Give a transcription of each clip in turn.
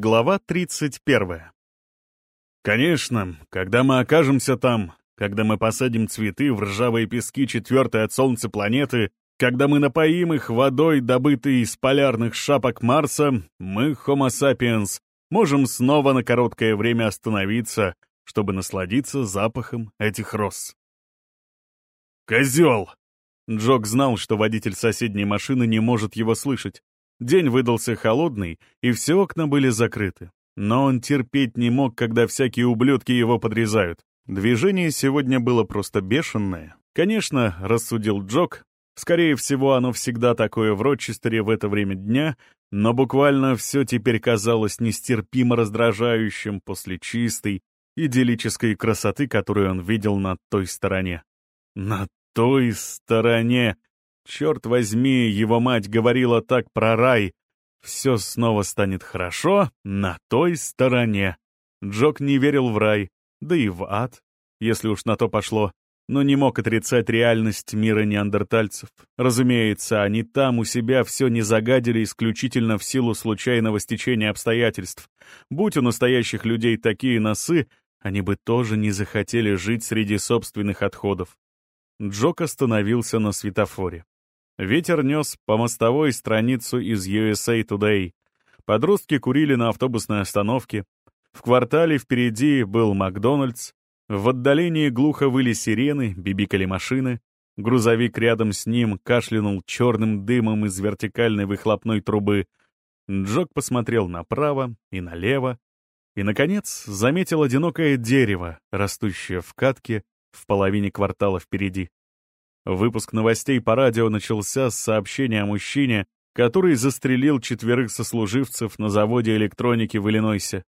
Глава 31. Конечно, когда мы окажемся там, когда мы посадим цветы в ржавые пески четвертой от Солнца планеты, когда мы напоим их водой, добытой из полярных шапок Марса, мы, Homo sapiens, можем снова на короткое время остановиться, чтобы насладиться запахом этих роз. «Козел!» Джок знал, что водитель соседней машины не может его слышать. День выдался холодный, и все окна были закрыты. Но он терпеть не мог, когда всякие ублюдки его подрезают. Движение сегодня было просто бешеное. Конечно, рассудил Джок, скорее всего, оно всегда такое в Рочестере в это время дня, но буквально все теперь казалось нестерпимо раздражающим после чистой, идиллической красоты, которую он видел на той стороне. На той стороне! Черт возьми, его мать говорила так про рай. Все снова станет хорошо на той стороне. Джок не верил в рай, да и в ад, если уж на то пошло, но не мог отрицать реальность мира неандертальцев. Разумеется, они там у себя все не загадили исключительно в силу случайного стечения обстоятельств. Будь у настоящих людей такие носы, они бы тоже не захотели жить среди собственных отходов. Джок остановился на светофоре. Ветер нес по мостовой страницу из USA Today. Подростки курили на автобусной остановке. В квартале впереди был Макдональдс. В отдалении глухо выли сирены, бибикали машины. Грузовик рядом с ним кашлянул черным дымом из вертикальной выхлопной трубы. Джок посмотрел направо и налево. И, наконец, заметил одинокое дерево, растущее в катке в половине квартала впереди. Выпуск новостей по радио начался с сообщения о мужчине, который застрелил четверых сослуживцев на заводе электроники в Иллинойсе.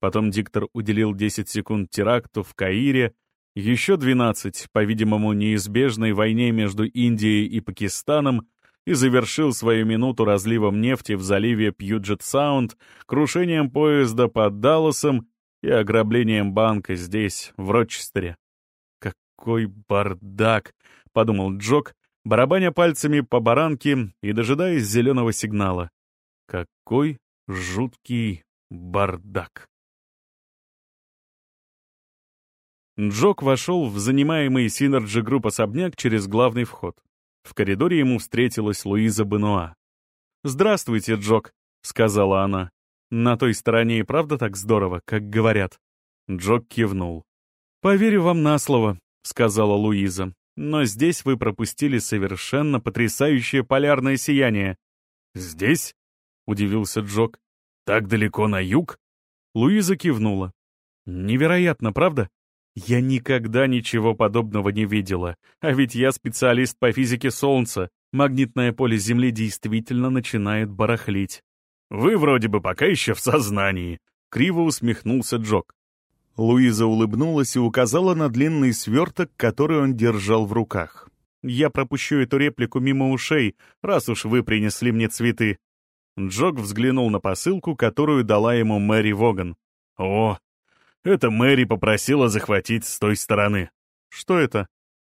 Потом диктор уделил 10 секунд теракту в Каире, еще 12, по-видимому, неизбежной войне между Индией и Пакистаном, и завершил свою минуту разливом нефти в заливе Пьюджет-Саунд, крушением поезда под Далласом и ограблением банка здесь, в Рочестере. Какой бардак! — подумал Джок, барабаня пальцами по баранке и дожидаясь зеленого сигнала. Какой жуткий бардак. Джок вошел в занимаемый Синерджи Групп особняк через главный вход. В коридоре ему встретилась Луиза Бенуа. «Здравствуйте, Джок», — сказала она. «На той стороне и правда так здорово, как говорят». Джок кивнул. «Поверю вам на слово», — сказала Луиза. Но здесь вы пропустили совершенно потрясающее полярное сияние. «Здесь?» — удивился Джок. «Так далеко на юг?» Луиза кивнула. «Невероятно, правда? Я никогда ничего подобного не видела. А ведь я специалист по физике Солнца. Магнитное поле Земли действительно начинает барахлить». «Вы вроде бы пока еще в сознании», — криво усмехнулся Джок. Луиза улыбнулась и указала на длинный сверток, который он держал в руках. «Я пропущу эту реплику мимо ушей, раз уж вы принесли мне цветы». Джок взглянул на посылку, которую дала ему Мэри Воган. «О, это Мэри попросила захватить с той стороны». «Что это?»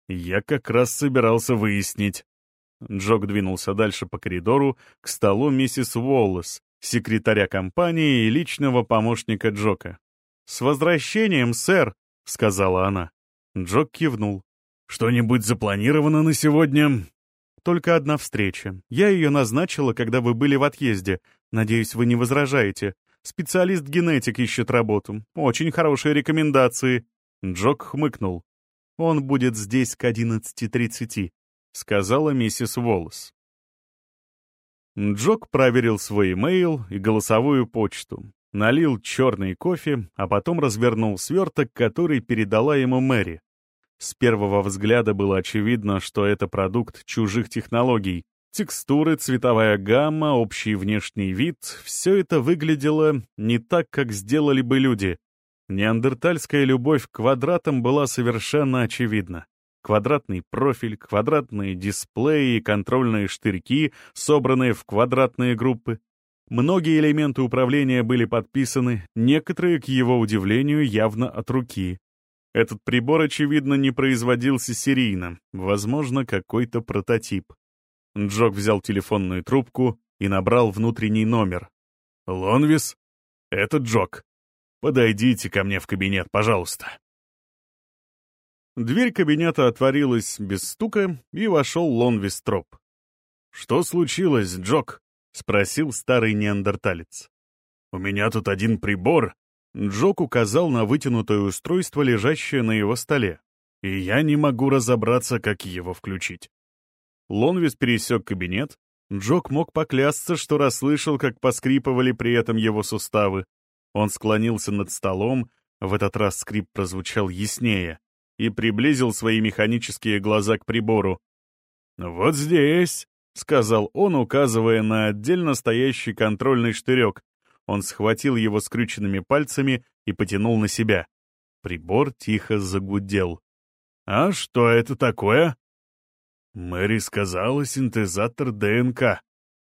«Я как раз собирался выяснить». Джок двинулся дальше по коридору к столу миссис Уоллес, секретаря компании и личного помощника Джока. «С возвращением, сэр!» — сказала она. Джок кивнул. «Что-нибудь запланировано на сегодня?» «Только одна встреча. Я ее назначила, когда вы были в отъезде. Надеюсь, вы не возражаете. Специалист-генетик ищет работу. Очень хорошие рекомендации». Джок хмыкнул. «Он будет здесь к 11.30», — сказала миссис Уоллес. Джок проверил свой имейл и голосовую почту налил черный кофе, а потом развернул сверток, который передала ему Мэри. С первого взгляда было очевидно, что это продукт чужих технологий. Текстуры, цветовая гамма, общий внешний вид — все это выглядело не так, как сделали бы люди. Неандертальская любовь к квадратам была совершенно очевидна. Квадратный профиль, квадратные дисплеи и контрольные штырьки, собранные в квадратные группы. Многие элементы управления были подписаны, некоторые, к его удивлению, явно от руки. Этот прибор, очевидно, не производился серийно, возможно, какой-то прототип. Джок взял телефонную трубку и набрал внутренний номер. «Лонвис?» Это Джок. Подойдите ко мне в кабинет, пожалуйста». Дверь кабинета отворилась без стука, и вошел Лон Вестроп. «Что случилось, Джок?» — спросил старый неандерталец. «У меня тут один прибор». Джок указал на вытянутое устройство, лежащее на его столе. «И я не могу разобраться, как его включить». Лонвис пересек кабинет. Джок мог поклясться, что расслышал, как поскрипывали при этом его суставы. Он склонился над столом, в этот раз скрип прозвучал яснее, и приблизил свои механические глаза к прибору. «Вот здесь», — сказал он, указывая на отдельно стоящий контрольный штырек. Он схватил его скрюченными пальцами и потянул на себя. Прибор тихо загудел. «А что это такое?» Мэри сказала синтезатор ДНК.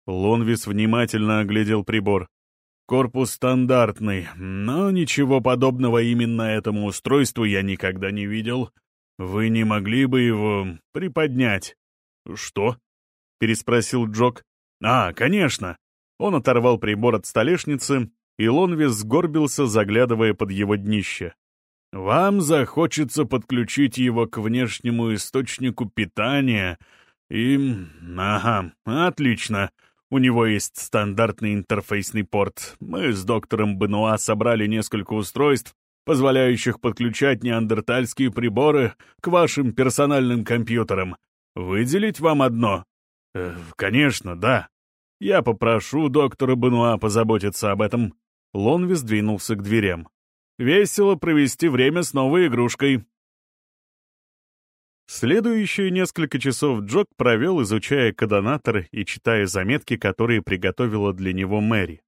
Лонвис внимательно оглядел прибор. Корпус стандартный, но ничего подобного именно этому устройству я никогда не видел. Вы не могли бы его приподнять? Что? — переспросил Джок. «А, конечно!» Он оторвал прибор от столешницы, и Лонвис сгорбился, заглядывая под его днище. «Вам захочется подключить его к внешнему источнику питания, и... Ага, отлично. У него есть стандартный интерфейсный порт. Мы с доктором Бенуа собрали несколько устройств, позволяющих подключать неандертальские приборы к вашим персональным компьютерам. Выделить вам одно?» Э, «Конечно, да. Я попрошу доктора Бенуа позаботиться об этом». Лонвис двинулся к дверям. «Весело провести время с новой игрушкой». Следующие несколько часов Джок провел, изучая кодонатор и читая заметки, которые приготовила для него Мэри.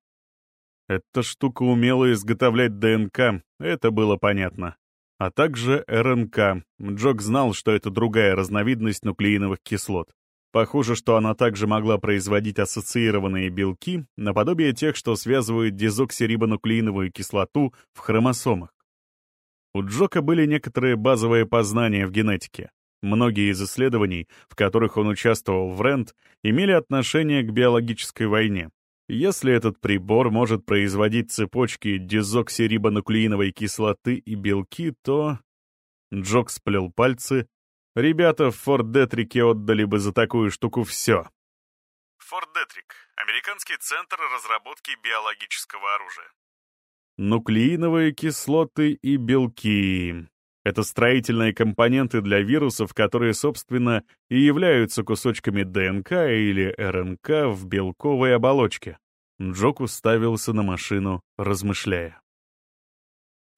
Эта штука умела изготовлять ДНК, это было понятно. А также РНК. Джок знал, что это другая разновидность нуклеиновых кислот. Похоже, что она также могла производить ассоциированные белки, наподобие тех, что связывают дезоксирибонуклеиновую кислоту в хромосомах. У Джока были некоторые базовые познания в генетике. Многие из исследований, в которых он участвовал в РЕНТ, имели отношение к биологической войне. Если этот прибор может производить цепочки дезоксирибонуклеиновой кислоты и белки, то... Джок сплел пальцы, Ребята в Форт Детрике отдали бы за такую штуку все. Форт Детрик — американский центр разработки биологического оружия. Нуклеиновые кислоты и белки. Это строительные компоненты для вирусов, которые, собственно, и являются кусочками ДНК или РНК в белковой оболочке. Джок уставился на машину, размышляя.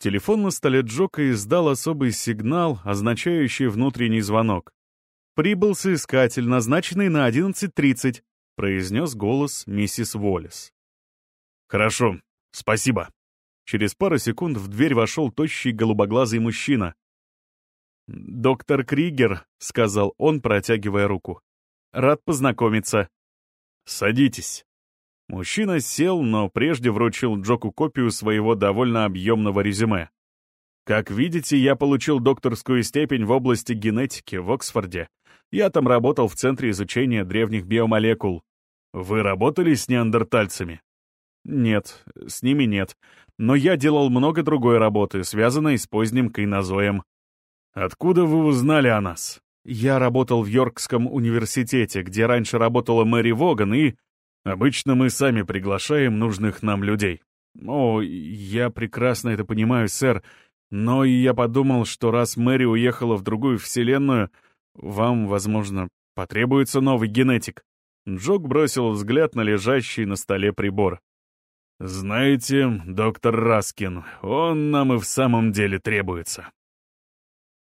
Телефон на столе Джока издал особый сигнал, означающий внутренний звонок. «Прибыл соискатель, назначенный на 11.30», — произнес голос миссис Уоллес. «Хорошо, спасибо». Через пару секунд в дверь вошел тощий голубоглазый мужчина. «Доктор Кригер», — сказал он, протягивая руку. «Рад познакомиться». «Садитесь». Мужчина сел, но прежде вручил Джоку копию своего довольно объемного резюме. Как видите, я получил докторскую степень в области генетики в Оксфорде. Я там работал в Центре изучения древних биомолекул. Вы работали с неандертальцами? Нет, с ними нет. Но я делал много другой работы, связанной с поздним кайнозоем. Откуда вы узнали о нас? Я работал в Йоркском университете, где раньше работала Мэри Воган, и Обычно мы сами приглашаем нужных нам людей. О, я прекрасно это понимаю, сэр, но я подумал, что раз Мэри уехала в другую вселенную, вам, возможно, потребуется новый генетик. Джок бросил взгляд на лежащий на столе прибор. «Знаете, доктор Раскин, он нам и в самом деле требуется.